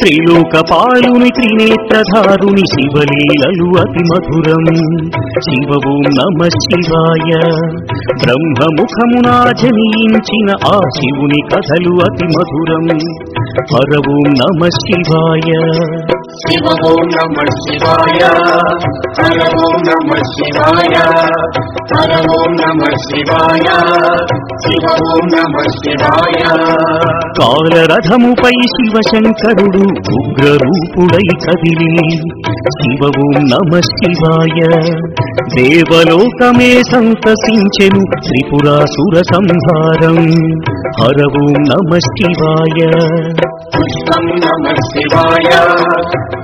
త్రిలోకపాలుని త్రినేత్రధారుని శివలీలలు అతి మధురం. శివ ఓం నమ శివాయ. బ్రహ్మముఖమున జనించిన ఆ శివుని కథలు అతి మధురం. హర ఓం నమ శివాయ. శివ ఓం నమ శివాయ. హర ఓం నమ శివాయ. హర ఓం నమ శివాయ. శివ ఓం నమ శివాయ. కాలరథముపై శివశంకరుడు ఉగ్రరూపుడై కదిలి. శివ ఓం నమ శివాయ. దేవలోకమే సంతసించెను త్రిపురాసుర సంహారం. హర ఓం నమ శివాయ. పుష్పం నమ శివాయ.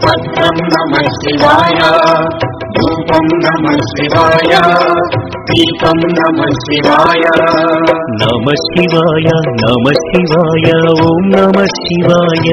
పత్రం నమ శివాయ. ధూపం నమ శివాయ. దీపం నమ శివాయ. నమ శివాయ నమ శివాయ ఓం నమ శివాయ.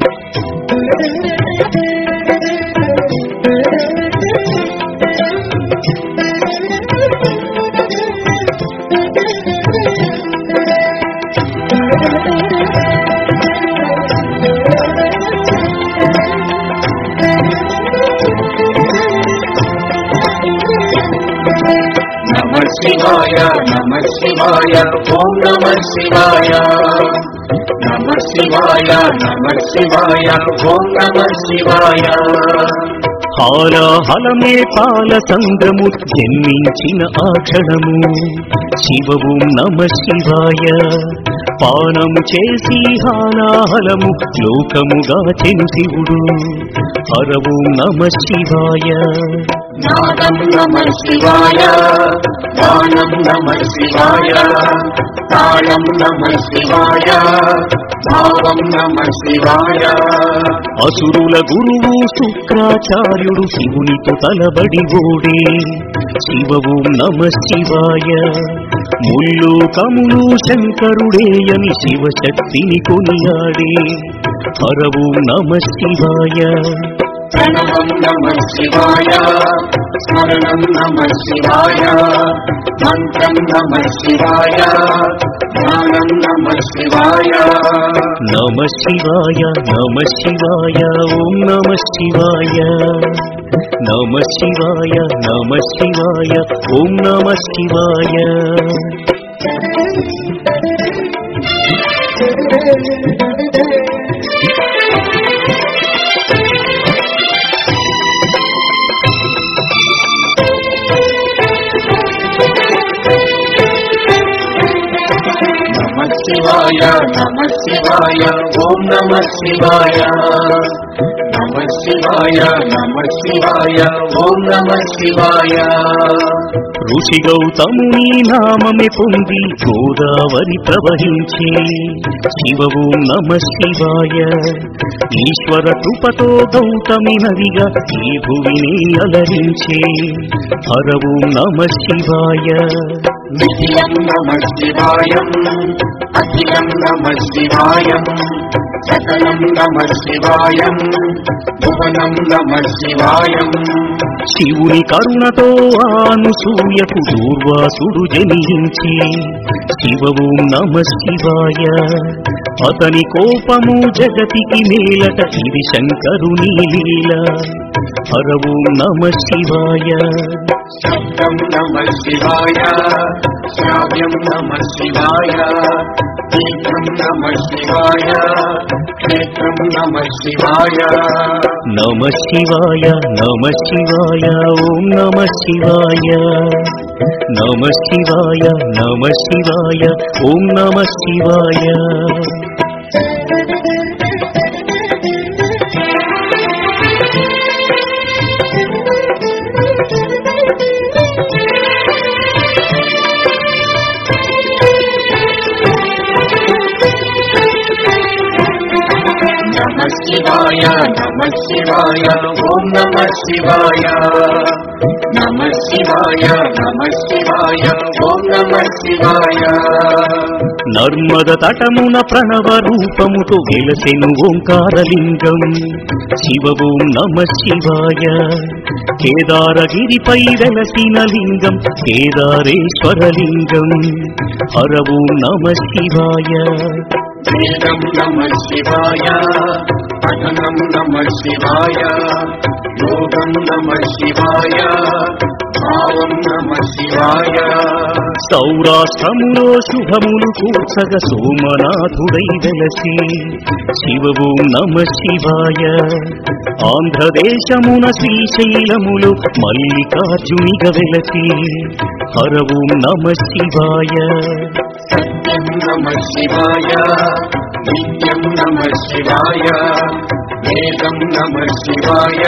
శివాయ నమ శివాయ ఓం నమ శివాయ. నమ శివాయ నమ శివాయ ఓం నమ శివాయ. హాలాహలమే పాల సంగము జన్మించిన ఆ క్షణము. శివవు నమ శివాయ. పానము చేసి హాలాహలము లోకముగా చెను శివుడు. హరవు నమ శివాయ. జ్ఞానం నమ శివాయ దానం నమ శివాయ తాళం నమ శివాయ భావం నమ శివాయ అసురుల గురువు శుక్రాచార్యుడు శివునితో తలబడి ఓడే. శివవు నమ శివాయ. ముళ్ళు కములు శంకరుడేయని శివశక్తిని కొనియాడే. హరవు నమ శివాయ. नम शिवाय। नम शिवाय। मन्त्रं नमः शिवाय। ध्यानं नमः शिवाय। नमः शिवाय नमः शिवाय ॐ नमः शिवाय। नमः शिवाय नमः शिवाय ॐ नमः शिवाय। Thank you. శివాయ నమ శివాయ ఓం నమ శివాయ. నమ శివాయ నమ శివాయ ఓం నమ శివాయ. ఋషి గౌతముని నామమే పొంది గోదావరి ప్రవహించే శివవు నమ శివాయ. ఈశ్వర కృపతో గౌతమి నదిగా ఈ భువిని అలరించే హరవు నమ శివాయ. నిత్యం నమ శివాయం. అఖిలం నమ శివాయం. సకలం నమ శివాయం. భువనం నమ శివాయం. శివుని కరుణతో ఆనుసూయకు దూర్వాసుడు జనించి శివవు నమ శివాయ. అతని కోపము జగతికి మేలట ఇది శంకరుని లీల. హరవు నమ శివాయ. శబ్దం నమ శివాయ. శ్రావ్యం నమ శివాయ. తీర్థం నమ శివాయ. క్షేత్రం నమ శివాయ. నమ శివాయ నమ శివాయ ఓం నమ శివాయ. నమ శివాయ నమ శివాయ ఓం నమ శివాయ. శివాయ ఓం నమ శివాయ నమ శివాయ నమ శివాయ ఓం నమ శివాయ నర్మద తటమున ప్రణవ రూపముతో వెలసెను ఓంకారలింగం శివ ఓం నమ శివాయ కేదారగిరిపై వెలసిన లింగం కేదారేశ్వరలింగం హర ఓం నమ శివాయ వేదం నమ శివాయ పఠనం నమ శివాయ యోగం నమ శివాయ భావం నమ శివాయ. సౌరాష్ట్రములో శుభములు కూర్చగ సోమనాథుడై వెలసి శివవు నమ శివాయ. ఆంధ్రదేశమున శ్రీశైలములు మల్లికార్జునిగ వెలసి హరవు నమ శివాయ. సత్యం నమ శివాయ నిత్యం నమ శివాయ వేదం నమ శివాయ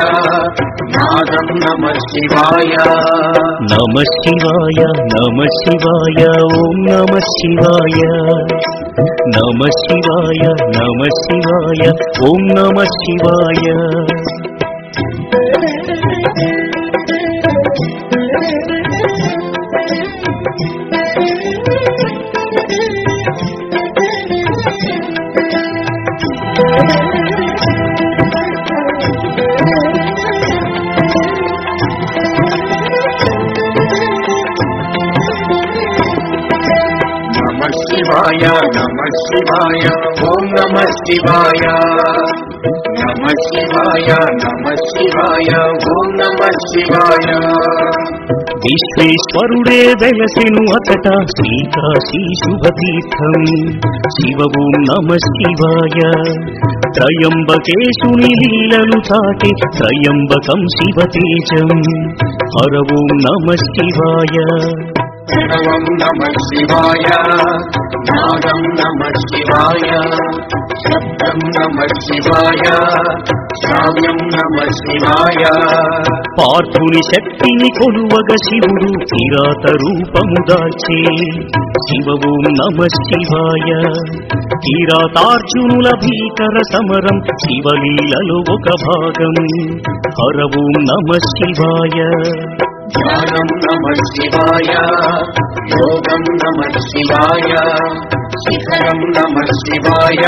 నాదం నమ శివాయ నమ శివాయ నమ శివాయ ఓం నమ శివాయ నమ శివాయ నమ శివాయ ఓం నమ శివాయ నమ శివాయ నమ శివాయ ఓం నమ శివాయ. నమ శివాయ నమ శివాయ ఓం నమ శివాయ. విశ్వేశ్వరుడే వెలసెను అతట శ్రీకాశీ శుభతీర్థం. శివ ఓం నమ శివాయ. త్రయంబకేశుని లీలలు చాటి త్రయంబకం శివతేజం హర ఓం నమ శివాయ. ప్రణవం నమ శివాయ నాదం నమ శివాయ శబ్దం నమ శివాయ శ్రావ్యం నమ శివాయ. పార్థుని శక్తిని కొలువగ శివుడు కిరాత రూపము దాచి శివవు నమ శివాయ కిరాతార్జునుల భీకర సమరం శివలీలలో ఒక భాగం. హరవు నమ శివాయ. नम शिवाय। नम शिवाय। शिखरम् नमः शिवाय।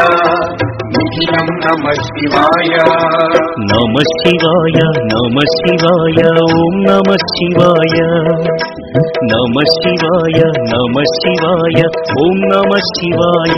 नमः शिवाय। नमः शिवाय ॐ नमः शिवाय। नमः शिवाय नमः शिवाय ॐ नमः शिवाय।